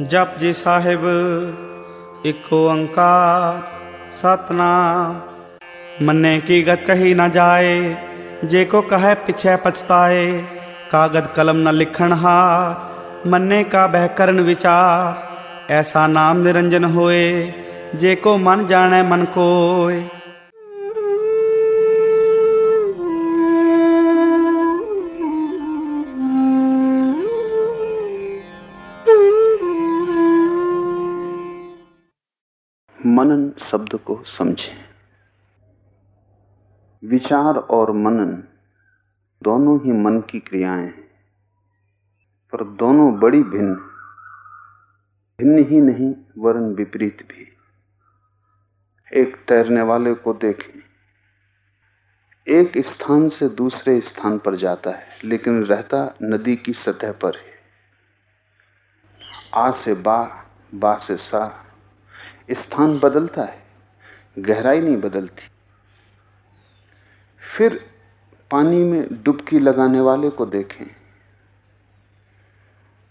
ਜਪ ਜੀ ਸਾਹਿਬ ਇੱਕ ਓੰਕਾਰ ਸਤਨਾਮ ਮੰਨੇ ਕੀ ਗਤ ਕਹੀ ਨਾ ਜਾਏ ਜੇ ਕੋ ਕਹੈ ਪਿਛੈ ਪਛਤਾਏ ਕਾਗਦ ਕਲਮ ਨ ਲਿਖਣ ਹਾਰ ਮੰਨੇ ਕਾ ਬਹਿ ਕਰਨ ਵਿਚਾਰ ਐਸਾ ਨਾਮ ਨਿਰੰਜਨ ਹੋਏ ਜੇ ਕੋ ਮਨ ਜਾਣੈ ਮਨ मनन शब्द को समझें। विचार और मनन दोनों ही मन की क्रियाएँ हैं, पर दोनों बड़ी भिन्न भिन्न ही नहीं, वरन विपरीत भी। एक तैरने वाले को देखें। एक स्थान से दूसरे स्थान पर जाता है, लेकिन रहता नदी की सतह पर है। आ से बा बा से सा स्थान बदलता है, गहराई नहीं बदलती। फिर पानी में डुबकी लगाने वाले को देखें।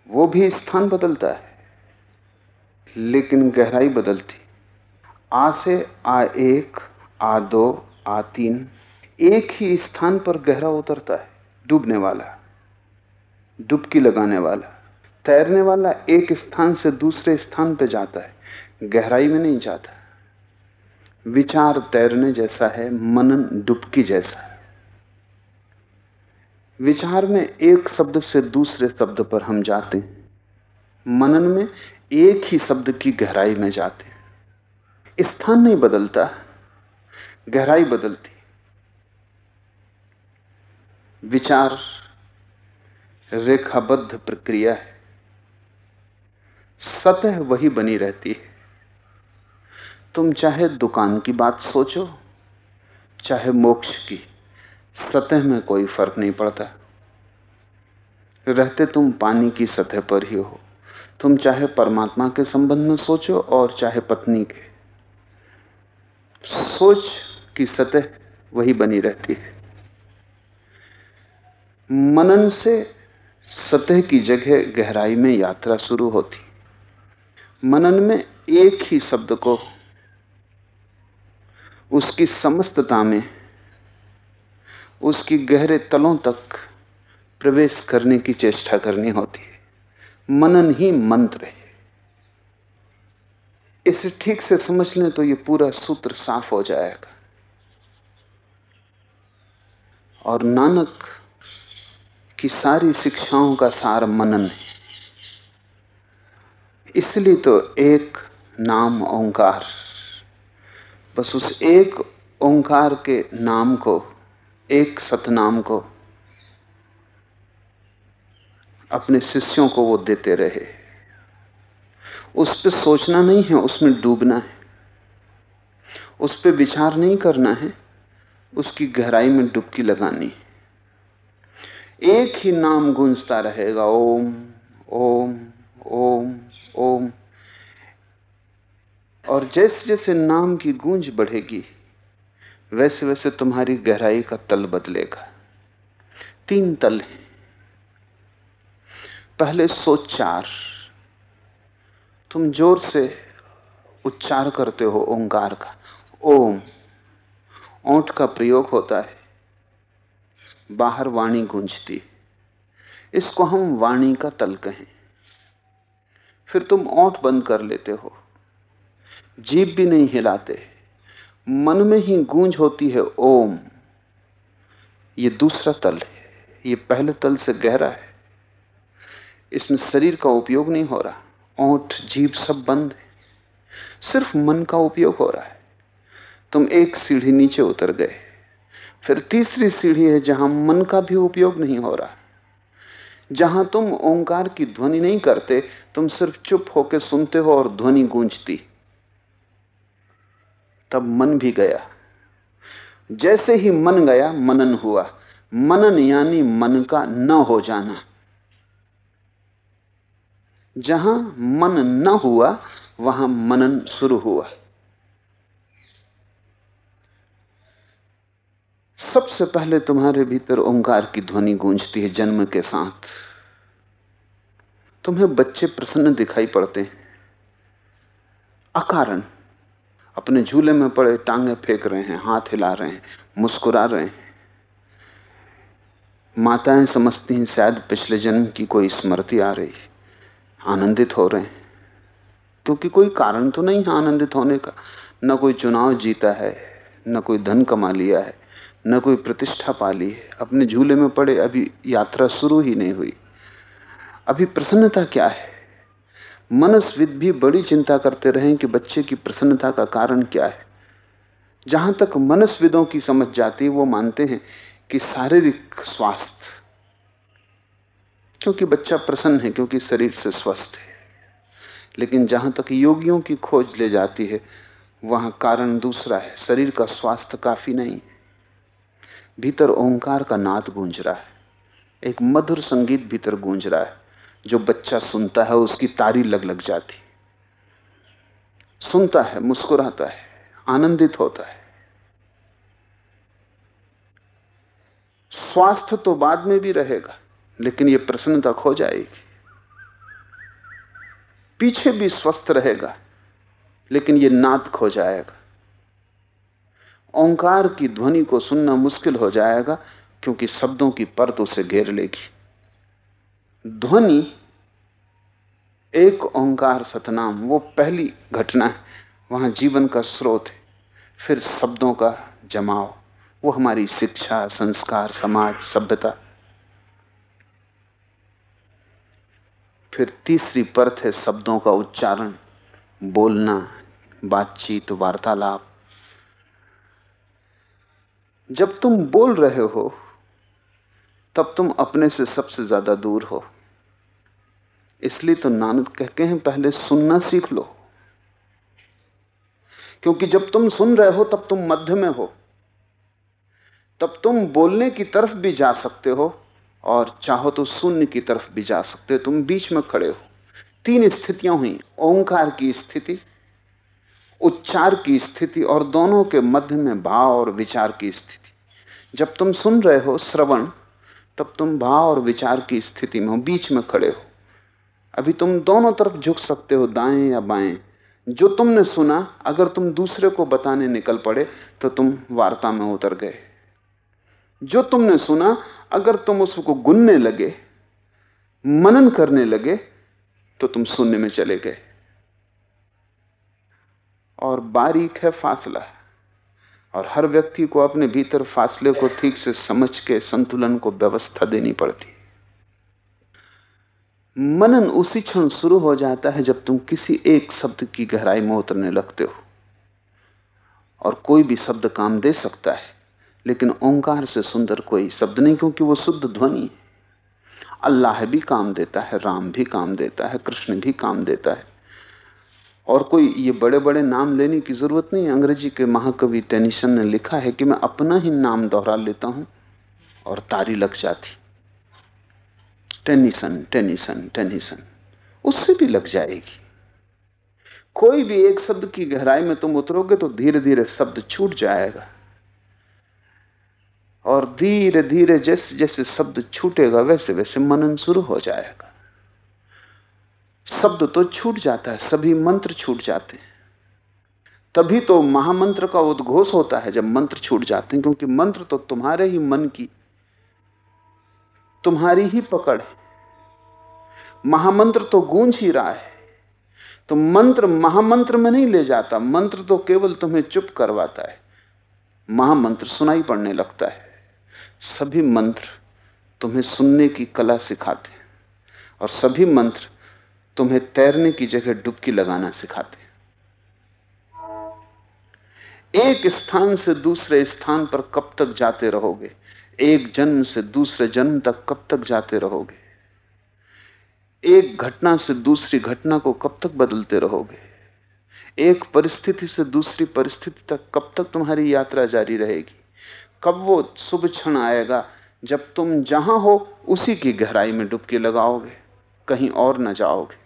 वो भी स्थान बदलता है, लेकिन गहराई बदलती। आ से आ एक, आ दो, आ तीन, एक ही स्थान पर गहरा उतरता है, डूबने वाला, डुबकी लगाने वाला। तैरने वाला एक स्थान से दूसरे स्थान पर जाता है गहराई में नहीं जाता। विचार तैरने जैसा है, मनन डुबकी जैसा है। विचार में एक शब्द से दूसरे शब्द पर हम जाते हैं। मनन में एक ही शब्द की गहराई में जाते हैं। स्थान नहीं बदलता, गहराई बदलती विचार रेखाबद्ध प्रक्रिया है। सतह वही बनी रहती है। तुम चाहे दुकान की बात सोचो, चाहे मोक्ष की, सतह में कोई फ़र्क नहीं पड़ता। रहते तुम पानी की सतह पर ही हो। तुम चाहे परमात्मा के संबंध में सोचो और चाहे पत्नी के। सोच की सतह वही बनी रहती है। मनन से सतह की जगह गहराई में यात्रा शुरू होती। मनन में एक ही शब्द को उसकी समस्तता में उसकी गहरे तलों तक प्रवेश करने की चेष्टा करनी होती है। मनन ही मंत्र है। इसे ठीक से समझ लें तो ये पूरा सूत्र साफ़ हो जाएगा। और नानक की सारी शिक्षाओं का सार मनन है। इसलिए तो एक नाम ओंकार बस उस एक ओंकार के नाम को, एक सतनाम को, अपने शिष्यों को वो देते रहे। उस पर सोचना नहीं है, उसमें डूबना है। उस पर विचार नहीं करना है, उसकी गहराई में डुबकी लगानी है। एक ही नाम गूंजता रहेगा, ओम ओम ओम। जैसे जैसे नाम की गूंज बढ़ेगी, वैसे वैसे तुम्हारी गहराई का तल बदलेगा। तीन तल हैं। पहले सोचार तुम ज़ोर से उच्चार करते हो ओंकार का। ओम, ओंठ का प्रयोग होता है। बाहर वाणी गूंजती। इसको हम वाणी का तल कहें। फिर तुम ओंठ बंद कर लेते हो। जीप भी नहीं हिलाते। मन में ही गूंज होती है, ओम। ये दूसरा तल है, ये पहले तल से गहरा है। इसमें शरीर का उपयोग नहीं हो रहा, ओठ जीप सब बंद है। सिर्फ़ मन का उपयोग हो रहा है। तुम एक सीढ़ी नीचे उतर गए। फिर तीसरी सीढ़ी है जहाँ मन का भी उपयोग नहीं हो रहा। जहाँ तुम ओंकार की ध्वनि नहीं करते, तुम सिर्फ़ चुप होकर सुनते हो और ध्वनि गूंजती। तब मन भी गया। जैसे ही मन गया, मनन हुआ। मनन यानी मन का न हो जाना। जहाँ मन न हुआ, वहाँ मनन शुरू हुआ। सबसे पहले तुम्हारे भीतर ओंकार की ध्वनि गूंजती है जन्म के साथ। तुम्हें बच्चे प्रसन्न दिखाई पड़ते हैं। अकारण। अपने झूले में पड़े टांगे फेंक रहे हैं, हाथ हिला रहे हैं, मुस्कुरा रहे हैं। माताएँ समझती हैं, शायद पिछले जन्म की कोई स्मृति आ रही आनंदित हो रहे हैं। क्योंकि कोई कारण तो नहीं है आनंदित होने का। न कोई चुनाव जीता है, न कोई धन कमा लिया है, न कोई प्रतिष्ठा पा ली है। अपने झूले में पड़े अभी यात्रा शुरू ही नहीं हुई। अभी प्रसन्नता क्या है? मनस्विद भी बड़ी चिंता करते रहे कि बच्चे की प्रसन्नता का कारण क्या है। जहाँ तक मनस्विदों की समझ जाती है वो मानते हैं कि शारीरिक स्वास्थ्य, क्योंकि बच्चा प्रसन्न है, क्योंकि शरीर से स्वस्थ है। लेकिन जहाँ तक योगियों की खोज ले जाती है, वहाँ कारण दूसरा है, शरीर का स्वास्थ्य काफ़ी नहीं भीतर ओंकार का नाद गूंज रहा है, एक मधुर संगीत भीतर गूंज रहा है। जो बच्चा सुनता है उसकी तारी लग लग जाती। सुनता है, मुस्कुराता है, आनंदित होता है। स्वास्थ्य तो बाद में भी रहेगा, लेकिन यह प्रसन्नता खो जाएगी। पीछे भी स्वस्थ रहेगा, लेकिन यह नात खो जाएगा। ओंकार की ध्वनि को सुनना मुश्किल हो जाएगा, क्योंकि शब्दों की परत उसे घेर लेगी। ध्वनि एक ओंकार सतनाम, वो पहली घटना है। वहाँ जीवन का स्रोत है, फिर शब्दों का जमाव, वो हमारी शिक्षा, संस्कार, समाज, सभ्यता। फिर तीसरी परत है शब्दों का उच्चारण, बोलना, बातचीत, वार्तालाप। जब तुम बोल रहे हो, तब तुम अपने से सबसे ज़्यादा दूर हो। इसलिए तो नानक कहते हैं, पहले सुनना सीख लो। क्योंकि जब तुम सुन रहे हो, तब तुम मध्य में हो। तब तुम बोलने की तरफ़ भी जा सकते हो, और चाहो तो शून्य की तरफ़ भी जा सकते हो। तुम बीच में खड़े हो। तीन स्थितियाँ हुई, ओंकार की स्थिति, उच्चार की स्थिति, और दोनों के मध्य में भाव और विचार की स्थिति। जब तुम सुन रहे हो, श्रवण, तब तुम भाव और विचार की स्थिति में हो, बीच में खड़े हो। अभी तुम दोनों तरफ़ झुक सकते हो, दाएँ या बाएँ। जो तुमने सुना, अगर तुम दूसरे को बताने निकल पड़े तो तुम वार्ता में उतर गए। जो तुमने सुना, अगर तुम उसको गुनने लगे, मनन करने लगे तो तुम सुनने में चले गए। और बारीक है फासला, और हर व्यक्ति को अपने भीतर फासले को ठीक से समझ के संतुलन को व्यवस्था देनी पड़ती मनन उसी क्षण शुरू हो जाता है जब तुम किसी एक शब्द की गहराई में उतरने लगते हो। और कोई भी शब्द काम दे सकता है, लेकिन ओंकार से सुंदर कोई शब्द नहीं, क्योंकि वो शुद्ध ध्वनि है। अल्लाह भी काम देता है, राम भी काम देता है, कृष्ण भी काम देता है। और कोई ये बड़े बड़े नाम लेने की ज़रूरत नहीं अंग्रेज़ी के महाकवि टेनिसन ने लिखा है कि मैं अपना ही नाम दोहरा लेता हूँ और तारी लग जाती। Tennyson Tennyson Tennyson. उससे भी लग जाएगी। कोई भी एक शब्द की गहराई में तुम उतरोगे तो धीरे धीरे शब्द छूट जाएगा। और धीरे धीरे जैसे जैसे शब्द छूटेगा, वैसे वैसे मनन शुरू हो जाएगा। शब्द तो छूट जाता है, सभी मंत्र छूट जाते हैं। तभी तो महामंत्र का उद्घोष होता है जब मंत्र छूट जाते हैं, क्योंकि मंत्र तो तुम्हारे ही मन की, तुम्हारी ही पकड़ है। महामंत्र तो गूंज ही रहा है। तो मंत्र महामंत्र में नहीं ले जाता, मंत्र तो केवल तुम्हें चुप करवाता है। महामंत्र सुनाई पड़ने लगता है। सभी मंत्र तुम्हें सुनने की कला सिखाते हैं और सभी मंत्र तुम्हें तैरने की जगह डुबकी लगाना सिखाते हैं। एक स्थान से दूसरे स्थान पर कब तक जाते रहोगे? एक जन्म से दूसरे जन्म तक कब तक जाते रहोगे? एक घटना से दूसरी घटना को कब तक बदलते रहोगे? एक परिस्थिति से दूसरी परिस्थिति तक कब तक तुम्हारी यात्रा जारी रहेगी? कब वो शुभ क्षण आएगा? जब तुम जहाँ हो, उसी की गहराई में डुबकी लगाओगे। कहीं और न जाओगे।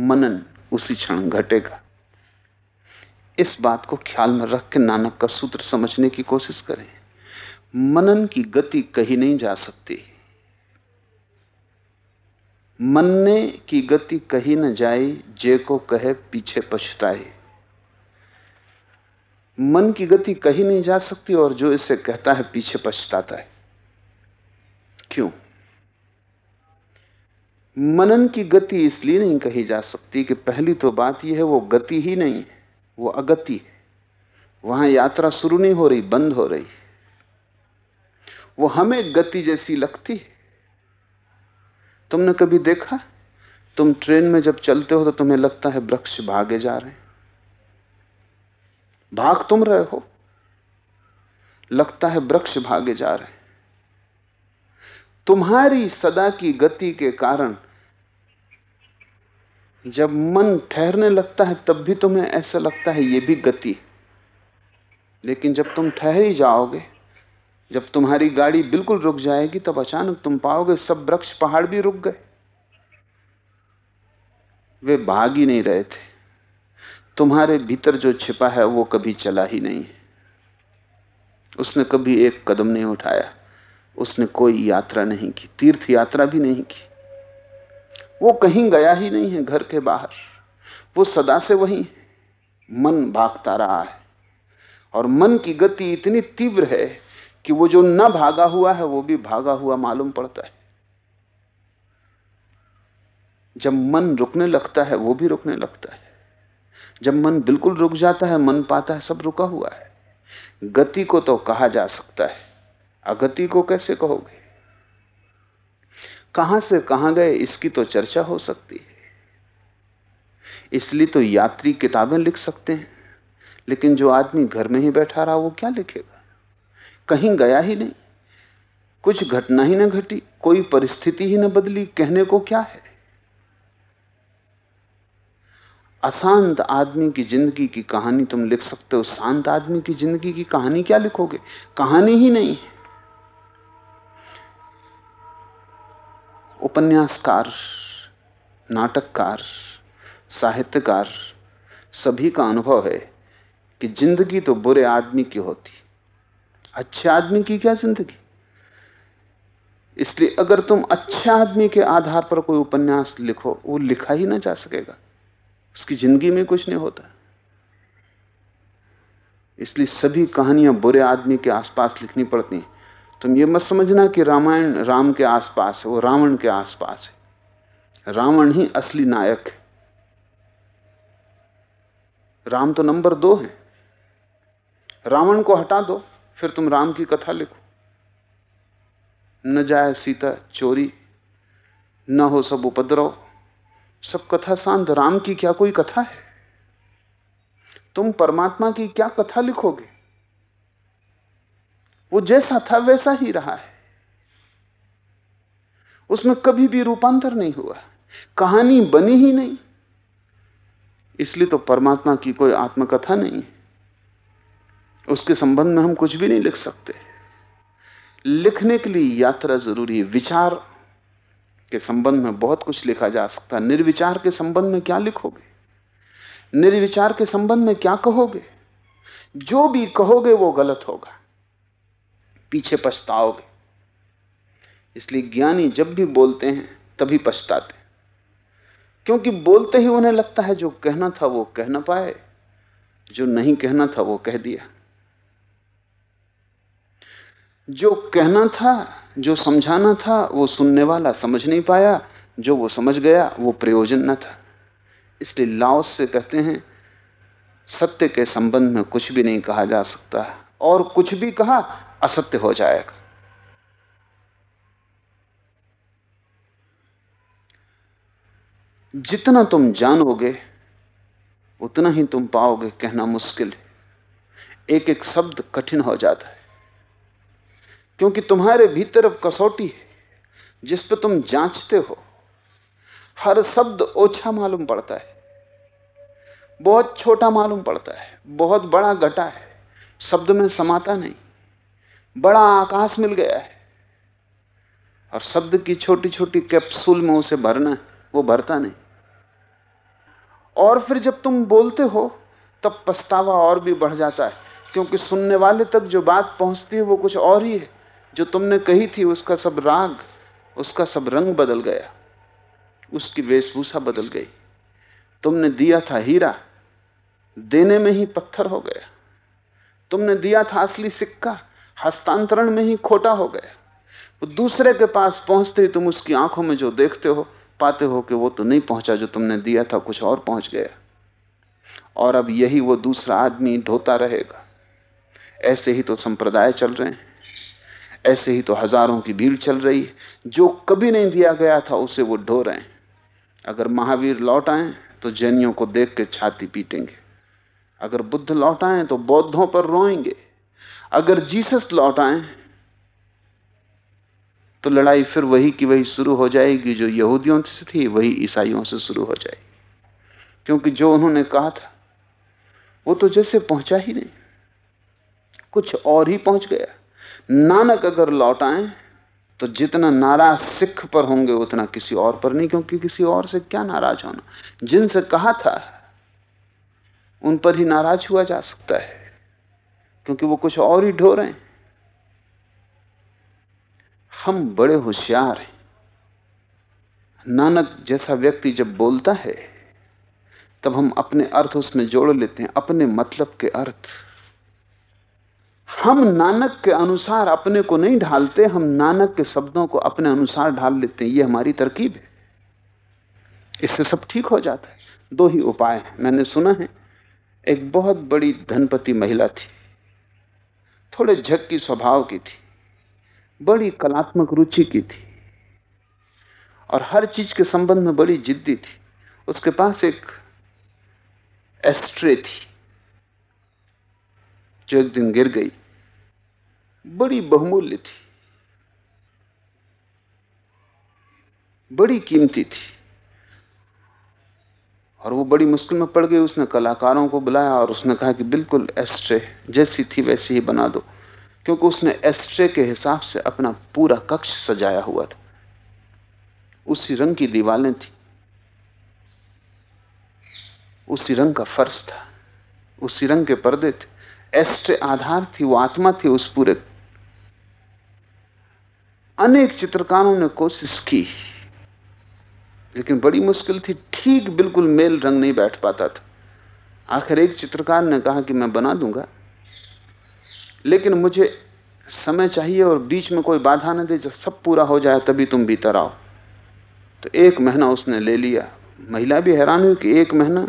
मनन उसी क्षण घटेगा। इस बात को ख्याल में रख के नानक का सूत्र समझने की कोशिश करें। मनन की गति कहीं नहीं जा सकती। मनने की गति कही न जाई जे को कहे पीछे पछताए। मन की गति कही नहीं जा सकती और जो इसे कहता है पीछे पछताता है। क्यों? मनन की गति इसलिए नहीं कही जा सकती कि पहली तो बात यह है, वो गति ही नहीं है वो अगति है। वहाँ यात्रा शुरू नहीं हो रही, बंद हो रही। वो हमें गति जैसी लगती है। तुमने कभी देखा? तुम ट्रेन में जब चलते हो तो तुम्हें लगता है वृक्ष भागे जा रहे हैं। भाग तुम रहे हो। लगता है वृक्ष भागे जा रहे हैं। तुम्हारी सदा की गति के कारण जब मन ठहरने लगता है, तब भी तुम्हें ऐसा लगता है यह भी गति लेकिन जब तुम ठहर ही जाओगे जब तुम्हारी गाड़ी बिल्कुल रुक जाएगी, तब अचानक तुम पाओगे सब वृक्ष पहाड़ भी रुक गए। वे भाग ही नहीं रहे थे। तुम्हारे भीतर जो छिपा है, वो कभी चला ही नहीं उसने कभी एक कदम नहीं उठाया। उसने कोई यात्रा नहीं की तीर्थ यात्रा भी नहीं की। वो कहीं गया ही नहीं है घर के बाहर। वो सदा से वही मन भागता रहा है। और मन की गति इतनी तीव्र है कि वो जो न भागा हुआ है, वो भी भागा हुआ मालूम पड़ता है। जब मन रुकने लगता है, वो भी रुकने लगता है। जब मन बिल्कुल रुक जाता है, मन पाता है, सब रुका हुआ है। गति को तो कहा जा सकता है। अगति को कैसे कहोगे? कहाँ से कहाँ गए, इसकी तो चर्चा हो सकती है। इसलिए तो यात्री किताबें लिख सकते हैं। लेकिन जो आदमी घर में ही बैठा रहा, वो क्या लिखेगा? कहीं गया ही नहीं। कुछ घटना ही ना घटी, कोई परिस्थिति ही ना बदली, कहने को क्या है? अशांत आदमी की ज़िंदगी की कहानी तुम लिख सकते हो। शांत आदमी की ज़िंदगी की कहानी क्या लिखोगे? कहानी ही नहीं है। उपन्यासकार, नाटककार, साहित्यकार, सभी का अनुभव है कि ज़िंदगी तो बुरे आदमी की होती अच्छे आदमी की क्या ज़िंदगी? इसलिए अगर तुम अच्छे आदमी के आधार पर कोई उपन्यास लिखो, वो लिखा ही ना जा सकेगा। उसकी ज़िंदगी में कुछ नहीं होता। इसलिए सभी कहानियाँ बुरे आदमी के आसपास लिखनी पड़ती हैं। तुम ये मत समझना कि रामायण राम के आसपास है, वो रावण के आसपास है। रावण ही असली नायक है। राम तो नंबर दो है। रावण को हटा दो। फिर तुम राम की कथा लिखो। न जाए सीता, चोरी, न हो सब उपद्रव। सब कथा शांत राम की क्या कोई कथा है? तुम परमात्मा की क्या कथा लिखोगे? वो जैसा था वैसा ही रहा है। उसमें कभी भी रूपांतर नहीं हुआ। कहानी बनी ही नहीं। इसलिए तो परमात्मा की कोई आत्मकथा नहीं है। उसके संबंध में हम कुछ भी नहीं लिख सकते। लिखने के लिए यात्रा ज़रूरी है। विचार के संबंध में बहुत कुछ लिखा जा सकता है। निर्विचार के संबंध में क्या लिखोगे? निर्विचार के संबंध में क्या कहोगे? जो भी कहोगे वो गलत होगा। पीछे पछताओगे। इसलिए ज्ञानी जब भी बोलते हैं, तभी पछताते क्योंकि बोलते ही उन्हें लगता है जो कहना था वो कह ना पाए, जो नहीं कहना था वो कह दिया। जो कहना था, जो समझाना था, वो सुनने वाला समझ नहीं पाया, जो वो समझ गया, वो प्रयोजन न था। इसलिए लाओस से कहते हैं, सत्य के संबंध में कुछ भी नहीं कहा जा सकता। और कुछ भी कहा, असत्य हो जाएगा। जितना तुम जानोगे, उतना ही तुम पाओगे, कहना मुश्किल है। एक एक शब्द कठिन हो जाता है। क्योंकि तुम्हारे भीतर अब कसौटी है, जिस पर तुम जांचते हो। हर शब्द ओछा मालूम पड़ता है। बहुत छोटा मालूम पड़ता है, बहुत बड़ा घटा है। शब्द में समाता नहीं, बड़ा आकाश मिल गया है। और शब्द की छोटी छोटी कैप्सूल में उसे भरना वो भरता नहीं। और फिर जब तुम बोलते हो, तब पछतावा और भी बढ़ जाता है, क्योंकि सुनने वाले तक जो बात पहुँचती है, वो कुछ और ही है। जो तुमने कही थी, उसका सब राग, उसका सब रंग बदल गया। उसकी वेशभूषा बदल गई। तुमने दिया था हीरा, देने में ही पत्थर हो गया। तुमने दिया था असली सिक्का, हस्तांतरण में ही खोटा हो गया। तो दूसरे के पास पहुँचते ही तुम उसकी आँखों में जो देखते हो, पाते हो कि वो तो नहीं पहुँचा जो तुमने दिया था, कुछ और पहुँच गया। और अब यही वो दूसरा आदमी ढोता रहेगा। ऐसे ही तो संप्रदाय चल रहे हैं। ऐसे ही तो हज़ारों की भीड़ चल रही है। जो कभी नहीं दिया गया था, उसे वो ढो रहे हैं। अगर महावीर लौट आए तो जैनियों को देख के छाती पीटेंगे। अगर बुद्ध लौट आए तो बौद्धों पर रोएँगे। अगर जीसस लौट आए तो लड़ाई फिर वही की वही शुरू हो जाएगी, जो यहूदियों से थी, वही ईसाइयों से शुरू हो जाएगी। क्योंकि जो उन्होंने कहा था, वो तो जैसे पहुँचा ही नहीं। कुछ और ही पहुँच गया। नानक अगर लौट आए तो जितना नाराज़ सिख पर होंगे, उतना किसी और पर नहीं, क्योंकि किसी और से क्या नाराज़ होना? जिनसे कहा था, उन पर ही नाराज़ हुआ जा सकता है, क्योंकि वो कुछ और ही ढो रहे हैं। हम बड़े होशियार हैं। नानक जैसा व्यक्ति जब बोलता है, तब हम अपने अर्थ उसमें जोड़ लेते हैं, अपने मतलब के अर्थ। हम नानक के अनुसार अपने को नहीं ढालते, हम नानक के शब्दों को अपने अनुसार ढाल लेते हैं। यह हमारी तरकीब है। इससे सब ठीक हो जाता है। दो ही उपाय हैं। मैंने सुना है, एक बहुत बड़ी धनपति महिला थी। थोड़े झक्की स्वभाव की थी। बड़ी कलात्मक रुचि की थी। और हर चीज़ के संबंध में बड़ी जिद्दी थी। उसके पास एक एस्ट्रे थी, जो एक दिन गिर गई। बड़ी बहुमूल्य थी। बड़ी कीमती थी। और वो बड़ी मुश्किल में पड़ गई, उसने कलाकारों को बुलाया और उसने कहा कि बिल्कुल एस्ट्रे, जैसी थी वैसी ही बना दो। क्योंकि उसने एस्ट्रे के हिसाब से अपना पूरा कक्ष सजाया हुआ था। उसी रंग की दीवारें थी। उसी रंग का फर्श था। उसी रंग के पर्दे थे। एस्ट्रे आधार थी, वो आत्मा थी उस पूरे अनेक चित्रकारों ने कोशिश की। लेकिन बड़ी मुश्किल थी, ठीक बिल्कुल मेल रंग नहीं बैठ पाता था। आखिर एक चित्रकार ने कहा कि मैं बना दूँगा। लेकिन मुझे समय चाहिए और बीच में कोई बाधा न दे, जब सब पूरा हो जाए तभी तुम भीतर आओ। तो एक महीना उसने ले लिया। महिला भी हैरान हुई कि एक महीना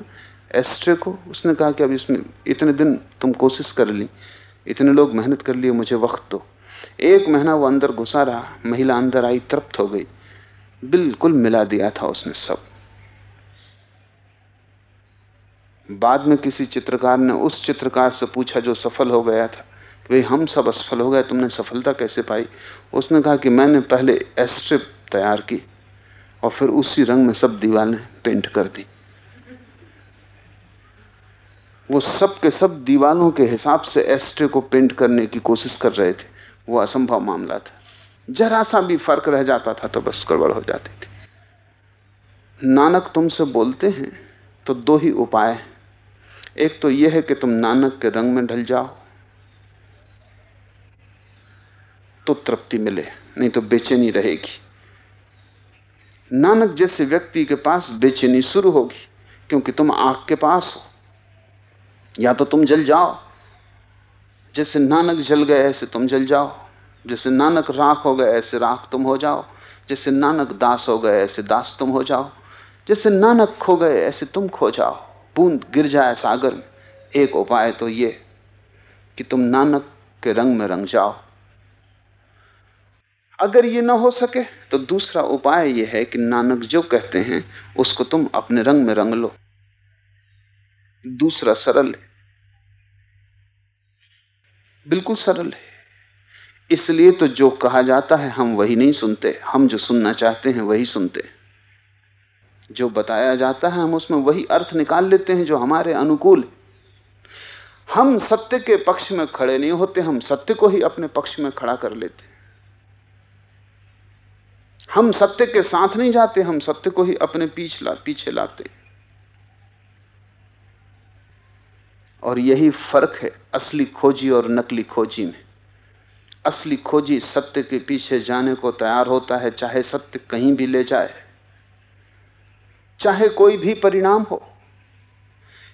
एस्ट्रे को? उसने कहा कि अब इसमें इतने दिन तुम कोशिश कर ली, इतने लोग मेहनत कर लिए, मुझे वक्त दो। एक महीना वो अंदर घुसा रहा, महिला अंदर आई, तृप्त हो गई। बिल्कुल मिला दिया था उसने सब। बाद में किसी चित्रकार ने उस चित्रकार से पूछा जो सफल हो गया था भाई, हम सब असफल हो गए, तुमने सफलता कैसे पाई? उसने कहा कि मैंने पहले एस्ट्रिप तैयार की और फिर उसी रंग में सब दीवारें पेंट कर दी। वो सब के सब दीवालों के हिसाब से एस्ट्रे को पेंट करने की कोशिश कर रहे थे। वो असंभव मामला था। जरा सा भी फ़र्क रह जाता था तो बस गड़बड़ हो जाती थी। नानक तुमसे बोलते हैं तो दो ही उपाय हैं। एक तो यह है कि तुम नानक के रंग में ढल जाओ तो तृप्ति मिले, नहीं तो बेचैनी रहेगी। नानक जैसे व्यक्ति के पास बेचैनी शुरू होगी, क्योंकि तुम आग के पास हो। या तो तुम जल जाओ जैसे नानक जल गए ऐसे तुम जल जाओ, जैसे नानक राख हो गए ऐसे राख तुम हो जाओ, जैसे नानक दास हो गए ऐसे दास तुम हो जाओ, जैसे नानक खो गए ऐसे तुम खो जाओ, बूंद गिर जाए सागर में, एक उपाय तो ये कि तुम नानक के रंग में रंग जाओ। अगर ये ना हो सके तो दूसरा उपाय यह है कि नानक जो कहते हैं, उसको तुम अपने रंग में रंग लो। दूसरा सरल है। बिल्कुल सरल है। इसलिए तो जो कहा जाता है हम वही नहीं सुनते। हम जो सुनना चाहते हैं वही सुनते जो बताया जाता है हम उसमें वही अर्थ निकाल लेते हैं जो हमारे अनुकूल हम सत्य के पक्ष में खड़े नहीं होते हम सत्य को ही अपने पक्ष में खड़ा कर लेते हम सत्य के साथ नहीं जाते हम सत्य को ही अपने पीछे ला, पीछे लाते और यही फ़र्क है असली खोजी और नकली खोजी में। असली खोजी सत्य के पीछे जाने को तैयार होता है, चाहे सत्य कहीं भी ले जाए। चाहे कोई भी परिणाम हो,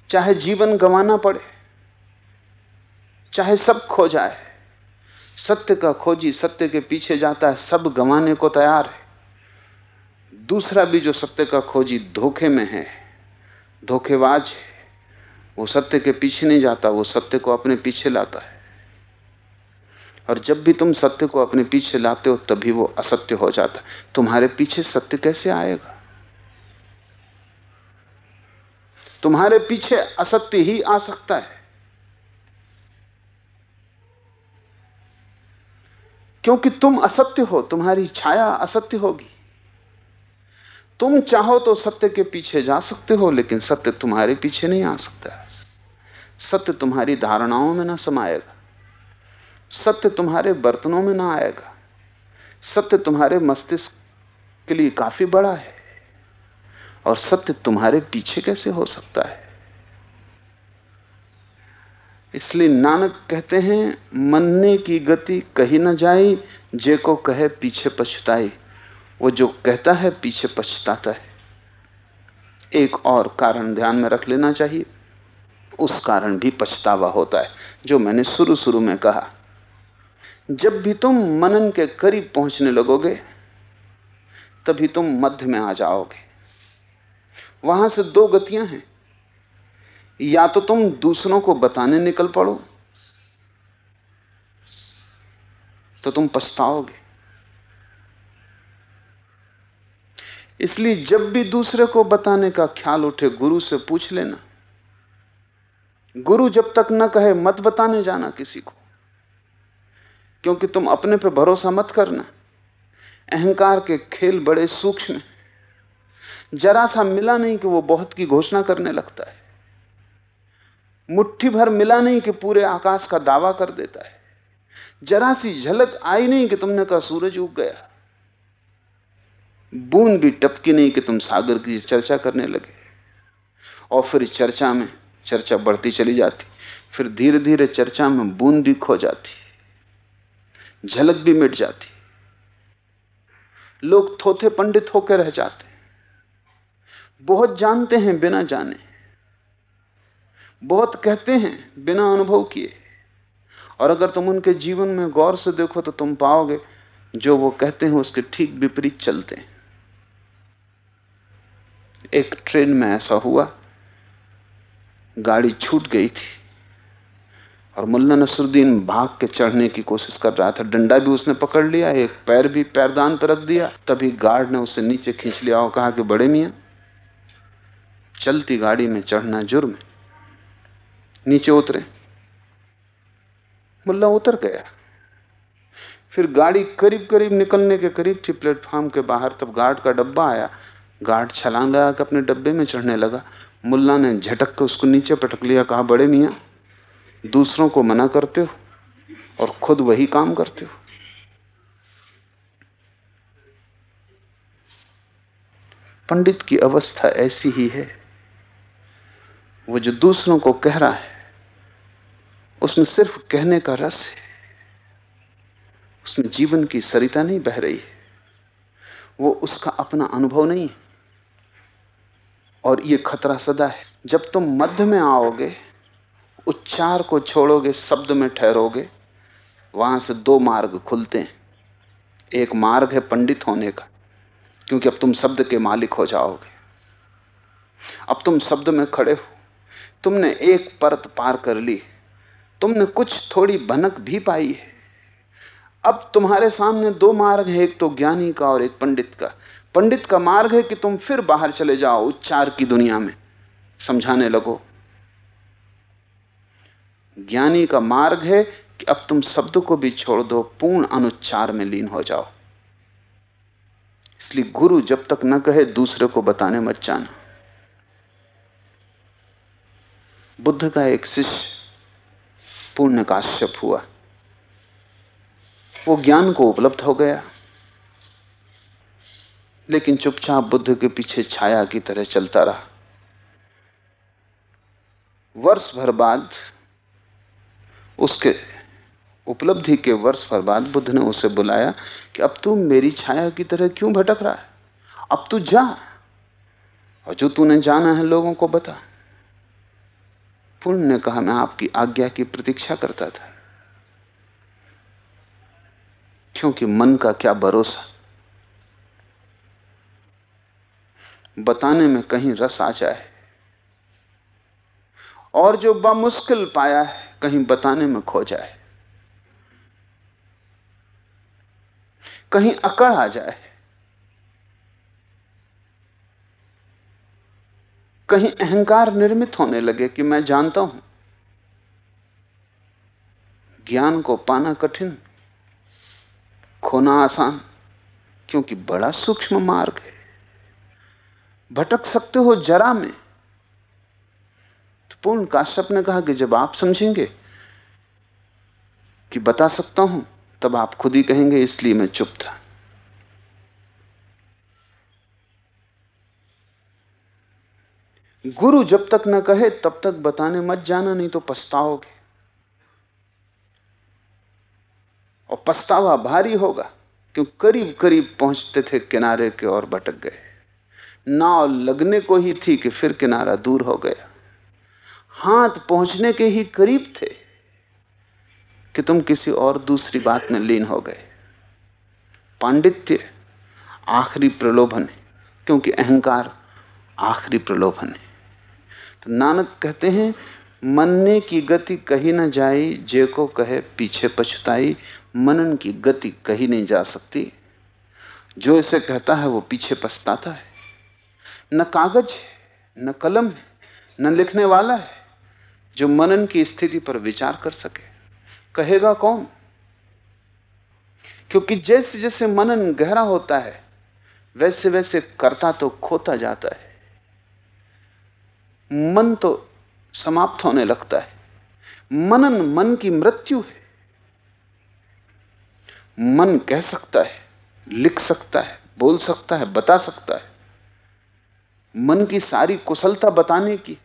चाहे जीवन गंवाना पड़े, चाहे सब खो जाए। सत्य का खोजी सत्य के पीछे जाता है, सब गंवाने को तैयार है। दूसरा भी जो सत्य का खोजी धोखे में है, धोखेबाज है। वो सत्य के पीछे नहीं जाता, वो सत्य को अपने पीछे लाता है। और जब भी तुम सत्य को अपने पीछे लाते हो, तभी वो असत्य हो जाता है। तुम्हारे पीछे सत्य कैसे आएगा? तुम्हारे पीछे असत्य ही आ सकता है। क्योंकि तुम असत्य हो, तुम्हारी छाया असत्य होगी। तुम चाहो तो सत्य के पीछे जा सकते हो, लेकिन सत्य तुम्हारे पीछे नहीं आ सकता। सत्य तुम्हारी धारणाओं में ना समाएगा। सत्य तुम्हारे बर्तनों में ना आएगा। सत्य तुम्हारे मस्तिष्क के लिए काफ़ी बड़ा है। और सत्य तुम्हारे पीछे कैसे हो सकता है? इसलिए नानक कहते हैं, मनने की गति कही न जाई जे को कहे पीछे पछताई वो जो कहता है, पीछे पछताता है। एक और कारण ध्यान में रख लेना चाहिए। उस कारण भी पछतावा होता है, जो मैंने शुरू शुरू में कहा। जब भी तुम मनन के करीब पहुँचने लगोगे, तभी तुम मध्य में आ जाओगे। वहाँ से दो गतियाँ हैं। या तो तुम दूसरों को बताने निकल पड़ो तो तुम पछताओगे। इसलिए जब भी दूसरे को बताने का ख्याल उठे, गुरु से पूछ लेना। गुरु जब तक न कहे, मत बताने जाना किसी को। क्योंकि तुम अपने पे भरोसा मत करना। अहंकार के खेल बड़े सूक्ष्म जरा सा मिला नहीं कि वो बहुत की घोषणा करने लगता है। मुट्ठी भर मिला नहीं कि पूरे आकाश का दावा कर देता है। जरा सी झलक आई नहीं कि तुमने कहा सूरज उग गया। बूंद भी टपकी नहीं कि तुम सागर की चर्चा करने लगे। और फिर चर्चा में चर्चा बढ़ती चली जाती, फिर धीरे धीरे चर्चा में बूंद भी खो जाती, झलक भी मिट जाती। लोग थोथे पंडित होकर रह जाते। बहुत जानते हैं बिना जाने। बहुत कहते हैं बिना अनुभव किए। और अगर तुम उनके जीवन में गौर से देखो तो तुम पाओगे, जो वो कहते हैं उसके ठीक विपरीत चलते हैं। एक ट्रेन में ऐसा हुआ। गाड़ी छूट गई थी। और मुल्ला नसरुद्दीन भाग के चढ़ने की कोशिश कर रहा था। डंडा भी उसने पकड़ लिया, एक पैर भी पैरदान पर रख दिया। तभी गार्ड ने उसे नीचे खींच लिया और कहा कि, बड़े मियाँ, चलती गाड़ी में चढ़ना जुर्म है। नीचे उतरे। मुल्ला उतर गया। फिर गाड़ी करीब करीब निकलने के करीब थी। प्लेटफॉर्म के बाहर तब गार्ड का डब्बा आया। गार्ड छलांग लगा के अपने डब्बे में चढ़ने लगा। मुल्ला ने झटक के उसको नीचे पटक लिया, कहा, बड़े मियाँ, दूसरों को मना करते हो और खुद वही काम करते हो? पंडित की अवस्था ऐसी ही है। वो जो दूसरों को कह रहा है, उसमें सिर्फ़ कहने का रस है। उसमें जीवन की सरिता नहीं बह रही है। वो उसका अपना अनुभव नहीं है। और ये खतरा सदा है। जब तुम मध्य में आओगे, उच्चार को छोड़ोगे, शब्द में ठहरोगे, वहाँ से दो मार्ग खुलते हैं। एक मार्ग है पंडित होने का, क्योंकि अब तुम शब्द के मालिक हो जाओगे। अब तुम शब्द में खड़े हो। तुमने एक परत पार कर ली। तुमने कुछ थोड़ी भनक भी पाई है। अब तुम्हारे सामने दो मार्ग है, एक तो ज्ञानी का और एक पंडित का। पंडित का मार्ग है कि तुम फिर बाहर चले जाओ, उच्चार की दुनिया में। समझाने लगो। ज्ञानी का मार्ग है कि अब तुम शब्द को भी छोड़ दो, पूर्ण अनुच्चार में लीन हो जाओ। इसलिए गुरु जब तक न कहे, दूसरे को बताने मत जाना। बुद्ध का एक शिष्य पूर्ण काश्यप हुआ। वो ज्ञान को उपलब्ध हो गया। लेकिन चुपचाप बुद्ध के पीछे छाया की तरह चलता रहा। वर्ष भर बाद उसके उपलब्धि के वर्ष भर बाद बुद्ध ने उसे बुलाया कि अब तू मेरी छाया की तरह क्यों भटक रहा है? अब तू जा। और जो तूने जाना है लोगों को बता। पूर्ण ने कहा, मैं आपकी आज्ञा की प्रतीक्षा करता था। क्योंकि मन का क्या भरोसा? बताने में कहीं रस आ जाए। और जो बामुश्किल पाया है, कहीं बताने में खो जाए। कहीं अकड़ आ जाए। कहीं अहंकार निर्मित होने लगे कि मैं जानता हूँ। ज्ञान को पाना कठिन, खोना आसान, क्योंकि बड़ा सूक्ष्म मार्ग है। भटक सकते हो जरा में। तो पूर्ण काश्यप ने कहा कि जब आप समझेंगे कि बता सकता हूँ, तब आप खुद ही कहेंगे, इसलिए मैं चुप था। गुरु जब तक न कहे, तब तक बताने मत जाना, नहीं तो पछताओगे। और पछतावा भारी होगा, क्यों करीब करीब पहुँचते थे किनारे के और भटक गए। नाव लगने को ही थी कि फिर किनारा दूर हो गया। हाथ पहुँचने के ही करीब थे कि तुम किसी और दूसरी बात में लीन हो गए। पांडित्य आखिरी प्रलोभन है, क्योंकि अहंकार आखिरी प्रलोभन है। तो नानक कहते हैं, मनने की गति कही न जाई, जे को कहे पीछे पछताई, मनन की गति कही नहीं जा सकती। जो इसे कहता है, वो पीछे पछताता है। न कागज़ न कलम न लिखने वाला है, जो मनन की स्थिति पर विचार कर सके। कहेगा कौन? क्योंकि जैसे जैसे मनन गहरा होता है, वैसे वैसे करता तो खोता जाता है। मन तो समाप्त होने लगता है। मनन मन की मृत्यु है। मन कह सकता है, लिख सकता है, बोल सकता है, बता सकता है। मन की सारी कुशलता बताने की।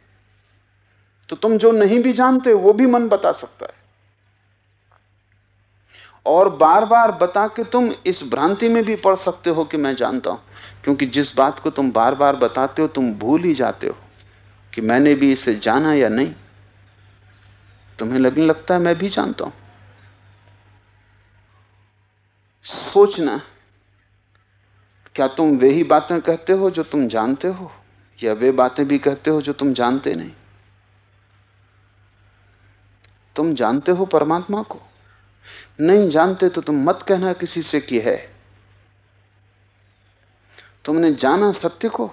तो तुम जो नहीं भी जानते वो भी मन बता सकता है। और बार बार बता के तुम इस भ्रांति में भी पड़ सकते हो कि मैं जानता हूँ। क्योंकि जिस बात को तुम बार बार बताते हो, तुम भूल ही जाते हो कि मैंने भी इसे जाना या नहीं। तुम्हें लगने लगता है, मैं भी जानता हूँ। सोचना, क्या तुम वही बातें कहते हो जो तुम जानते हो? या वे बातें भी कहते हो जो तुम जानते नहीं। तुम जानते हो परमात्मा को? नहीं जानते तो तुम मत कहना किसी से कि है। तुमने जाना सत्य को?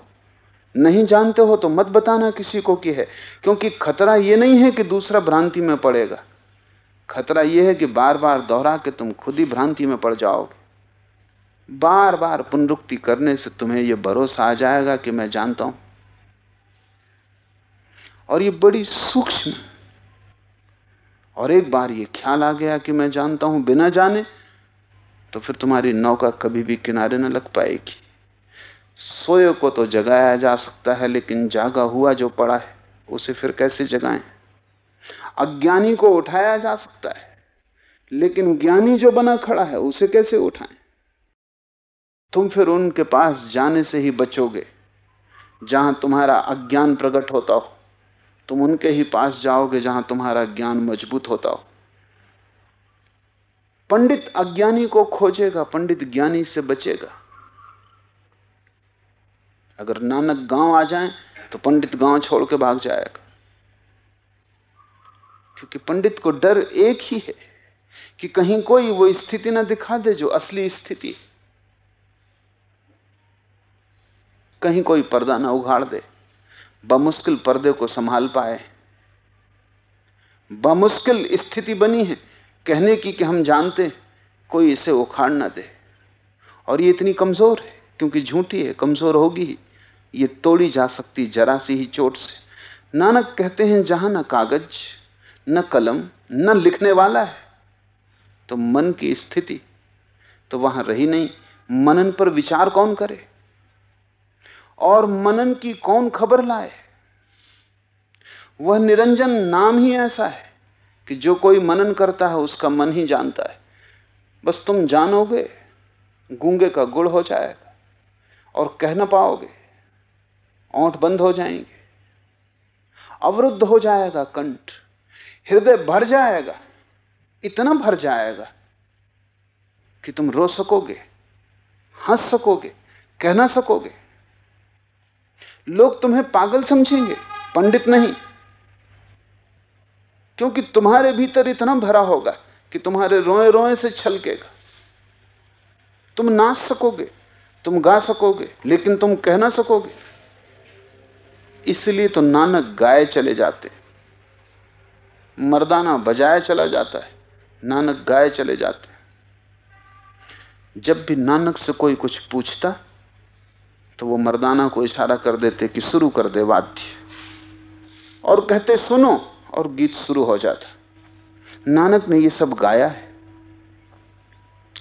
नहीं जानते हो तो मत बताना किसी को कि है, क्योंकि खतरा यह नहीं है कि दूसरा भ्रांति में पड़ेगा। खतरा यह है कि बार बार दोहरा के तुम खुद ही भ्रांति में पड़ जाओगे। बार बार पुनरुक्ति करने से तुम्हें यह भरोसा आ जाएगा कि मैं जानता हूँ। और ये बड़ी सूक्ष्म। और एक बार ये ख्याल आ गया कि मैं जानता हूँ बिना जाने तो फिर तुम्हारी नौका कभी भी किनारे न लग पाएगी। सोए को तो जगाया जा सकता है, लेकिन जागा हुआ जो पड़ा है, उसे फिर कैसे जगाएँ? अज्ञानी को उठाया जा सकता है, लेकिन ज्ञानी जो बना खड़ा है, उसे कैसे उठाएँ? तुम फिर उनके पास जाने से ही बचोगे, जहाँ तुम्हारा अज्ञान प्रकट होता हो। तुम उनके ही पास जाओगे जहाँ तुम्हारा ज्ञान मज़बूत होता हो। पंडित अज्ञानी को खोजेगा, पंडित ज्ञानी से बचेगा। अगर नानक गाँव आ जाए तो पंडित गाँव छोड़ के भाग जाएगा। क्योंकि पंडित को डर एक ही है कि कहीं कोई वो स्थिति ना दिखा दे जो असली स्थिति कहीं कोई पर्दा ना उघाड़ दे। बमुश्किल पर्दे को संभाल पाए। बमुश्किल स्थिति बनी है कहने की कि हम जानते कोई इसे उखाड़ ना दे। और ये इतनी कमज़ोर है, क्योंकि झूठी है, कमज़ोर होगी ये तोड़ी जा सकती जरा सी ही चोट से। नानक कहते हैं, जहाँ ना कागज़, न कलम, न लिखने वाला है तो मन की स्थिति तो वहाँ रही नहीं। मनन पर विचार कौन करे? और मनन की कौन खबर लाए? वह निरंजन नाम ही ऐसा है कि जो कोई मनन करता है, उसका मन ही जानता है। बस तुम जानोगे, गूँगे का गुड़ हो जाएगा और कह ना पाओगे, ओंठ बंद हो जाएँगे, अवरुद्ध हो जाएगा कंठ, हृदय भर जाएगा, इतना भर जाएगा कि तुम रो सकोगे, हंस सकोगे, कह ना सकोगे। लोग तुम्हें पागल समझेंगे, पंडित नहीं। क्योंकि तुम्हारे भीतर इतना भरा होगा कि तुम्हारे रोए रोए से छलकेगा। तुम नाच सकोगे, तुम गा सकोगे, लेकिन तुम कह ना सकोगे। इसलिए तो नानक गाए चले जाते मर्दाना बजाए चला जाता है, नानक गाए चले जाते जब भी नानक से कोई कुछ पूछता तो वो मर्दाना को इशारा कर देते कि शुरू कर दे वाद्य। और कहते, सुनो। और गीत शुरू हो जाता। नानक ने ये सब गाया है।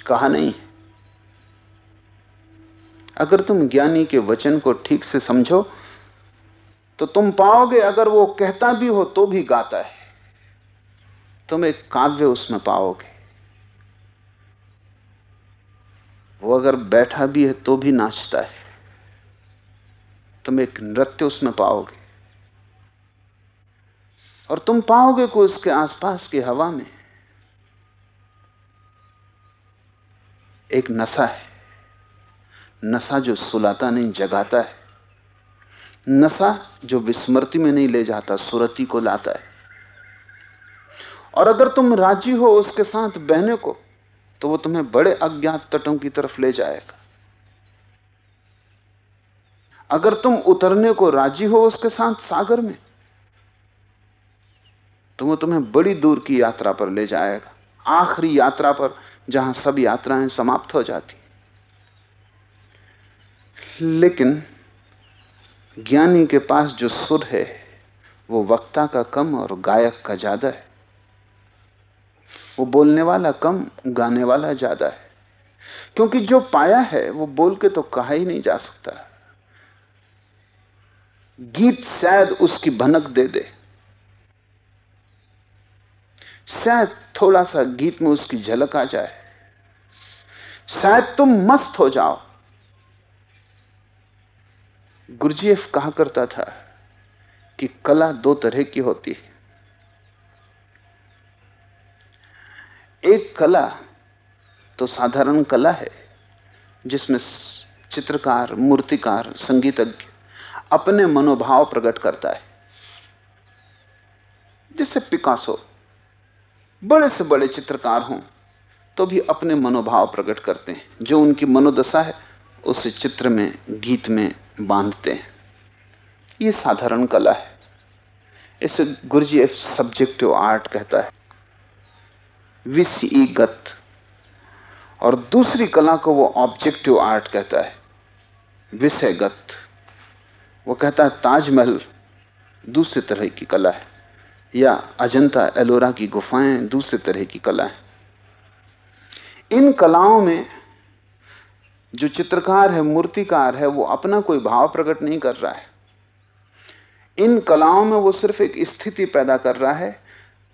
कहा नहीं अगर तुम ज्ञानी के वचन को ठीक से समझो तो तुम पाओगे, अगर वो कहता भी हो तो भी गाता है। तुम एक काव्य उसमें पाओगे। वो अगर बैठा भी है तो भी नाचता है। तुम एक नृत्य उसमें पाओगे। और तुम पाओगे को उसके आसपास की हवा में एक नशा है। नशा जो सुलाता नहीं, जगाता है। नशा जो विस्मृति में नहीं ले जाता, सुरति को लाता है। और अगर तुम राज़ी हो उसके साथ बहने को तो वो तुम्हें बड़े अज्ञात तटों की तरफ़ ले जाएगा। अगर तुम उतरने को राज़ी हो उसके साथ सागर में तो वो तुम्हें बड़ी दूर की यात्रा पर ले जाएगा। आखिरी यात्रा पर जहाँ सब यात्राएँ समाप्त हो जाती। लेकिन ज्ञानी के पास जो सुर है, वो वक्ता का कम और गायक का ज़्यादा है। वो बोलने वाला कम, गाने वाला ज़्यादा है। क्योंकि जो पाया है, वो बोल के तो कहा ही नहीं जा सकता। गीत शायद उसकी भनक दे दे। शायद थोड़ा सा गीत में उसकी झलक आ जाए। शायद तुम मस्त हो जाओ। गुरजीएफ कहा करता था कि कला दो तरह की होती है। एक कला तो साधारण कला है, जिसमें चित्रकार, मूर्तिकार, संगीतज्ञ अपने मनोभाव प्रकट करता है। जैसे पिकासो, बड़े से बड़े चित्रकार हों तो भी अपने मनोभाव प्रकट करते हैं। जो उनकी मनोदशा है, उसे चित्र में, गीत में बांधते हैं। ये साधारण कला है। इसे गुरुजी एफ़ सब्जेक्टिव आर्ट कहता है। विषयगत और दूसरी कला को वो ऑब्जेक्टिव आर्ट कहता है। विषयगत। वो कहता है, ताजमहल दूसरे तरह की कला है। या अजंता एलोरा की गुफाएँ दूसरे तरह की कला है। इन कलाओं में जो चित्रकार है, मूर्तिकार है, वो अपना कोई भाव प्रकट नहीं कर रहा है। इन कलाओं में वो सिर्फ़ एक स्थिति पैदा कर रहा है,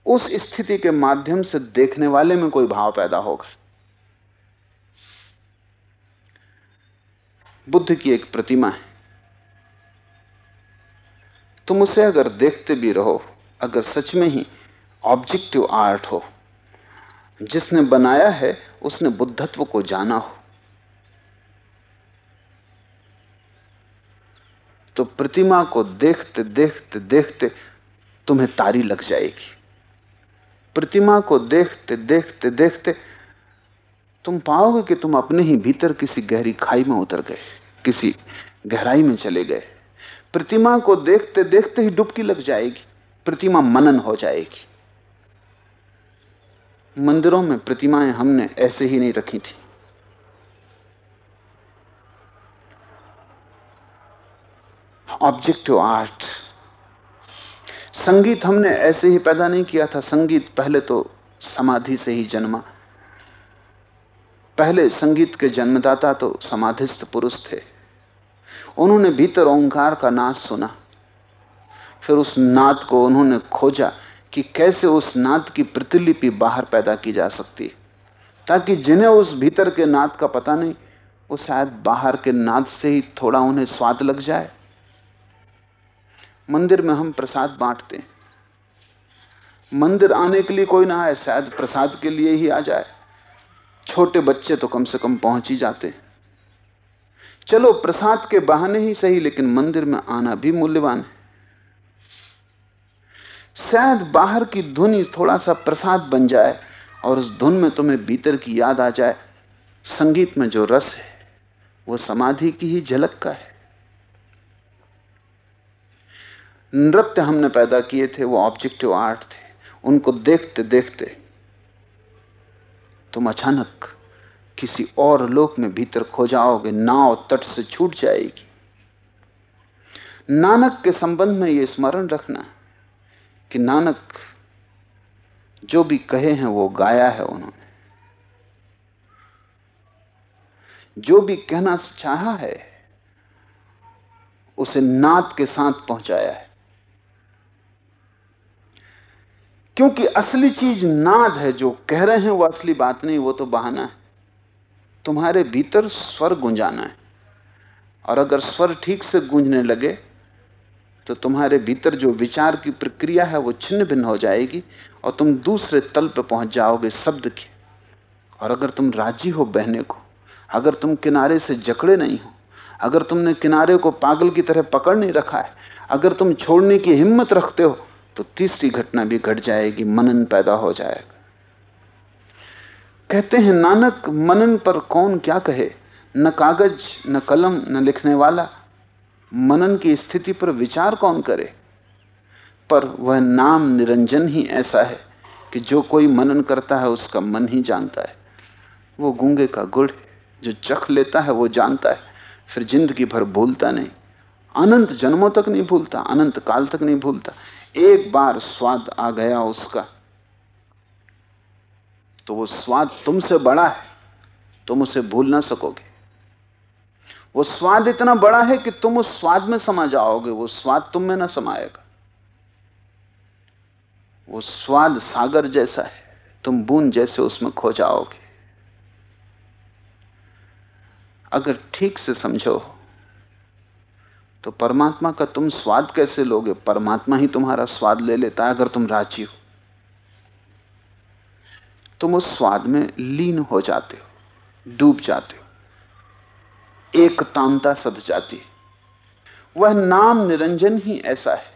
उस स्थिति के माध्यम से देखने वाले में कोई भाव पैदा होगा। बुद्ध की एक प्रतिमा है। तुम उसे अगर देखते भी रहो, अगर सच में ही ऑब्जेक्टिव आर्ट हो, जिसने बनाया है, उसने बुद्धत्व को जाना हो। तो प्रतिमा को देखते देखते देखते तुम्हें तारी लग जाएगी। प्रतिमा को देखते देखते देखते तुम पाओगे कि तुम अपने ही भीतर किसी गहरी खाई में उतर गए, किसी गहराई में चले गए। प्रतिमा को देखते देखते ही डुबकी लग जाएगी। प्रतिमा मनन हो जाएगी। मंदिरों में प्रतिमाएँ हमने ऐसे ही नहीं रखी थी। ऑब्जेक्टिव आर्ट संगीत हमने ऐसे ही पैदा नहीं किया था। संगीत पहले तो समाधि से ही जन्मा। पहले संगीत के जन्मदाता तो समाधिस्थ पुरुष थे। उन्होंने भीतर ओंकार का नाद सुना। फिर उस नाद को उन्होंने खोजा कि कैसे उस नाद की प्रतिलिपि बाहर पैदा की जा सकती है, ताकि जिन्हें उस भीतर के नाद का पता नहीं, वो शायद बाहर के नाद से ही थोड़ा उन्हें स्वाद लग जाए। मंदिर में हम प्रसाद बांटते हैं। मंदिर आने के लिए कोई ना आए, शायद प्रसाद के लिए ही आ जाए। छोटे बच्चे तो कम से कम पहुँच ही जाते चलो प्रसाद के बहाने ही सही, लेकिन मंदिर में आना भी मूल्यवान है। शायद बाहर की धुन थोड़ा सा प्रसाद बन जाए और उस धुन में तुम्हें भीतर की याद आ जाए। संगीत में जो रस है, वो समाधि की ही झलक का है। नृत्य हमने पैदा किए थे, वो ऑब्जेक्टिव आर्ट थे। उनको देखते देखते तुम अचानक किसी और लोक में भीतर खो जाओगे, नाव तट से छूट जाएगी। नानक के संबंध में यह स्मरण रखना कि नानक जो भी कहे हैं वो गाया है उन्होंने। जो भी कहना चाहा है, उसे नाद के साथ पहुँचाया है। क्योंकि असली चीज़ नाद है, जो कह रहे हैं वो असली बात नहीं, वो तो बहाना है। तुम्हारे भीतर स्वर गुंजाना है। और अगर स्वर ठीक से गूंजने लगे तो तुम्हारे भीतर जो विचार की प्रक्रिया है वो छिन्न भिन्न हो जाएगी और तुम दूसरे तल पर पहुँच जाओगे शब्द के। और अगर तुम राज़ी हो बहने को, अगर तुम किनारे से जकड़े नहीं हो, अगर तुमने किनारे को पागल की तरह पकड़ नहीं रखा है, अगर तुम छोड़ने की हिम्मत रखते हो तो तीसरी घटना भी घट जाएगी, मनन पैदा हो जाएगा। कहते हैं, नानक मनन पर कौन क्या कहे? न कागज़, न कलम, न लिखने वाला। मनन की स्थिति पर विचार कौन करे? पर वह नाम निरंजन ही ऐसा है कि जो कोई मनन करता है, उसका मन ही जानता है। वो गूँगे का गुड़ जो चख लेता है, वो जानता है। फिर ज़िंदगी भर भूलता नहीं। अनंत जन्मों तक नहीं भूलता, अनंत काल तक नहीं भूलता। एक बार स्वाद आ गया उसका। तो वो स्वाद तुमसे बड़ा है, तुम उसे भूल ना सकोगे। वो स्वाद इतना बड़ा है कि तुम उस स्वाद में समा जाओगे, वो स्वाद तुम में ना समाएगा। वो स्वाद सागर जैसा है, तुम बूंद जैसे उसमें खो जाओगे। अगर ठीक से समझो तो परमात्मा का तुम स्वाद कैसे लोगे? परमात्मा ही तुम्हारा स्वाद ले लेता है अगर तुम राज़ी हो। तुम उस स्वाद में लीन हो जाते हो, डूब जाते हो। एकतांता सद जाती है। वह नाम निरंजन ही ऐसा है।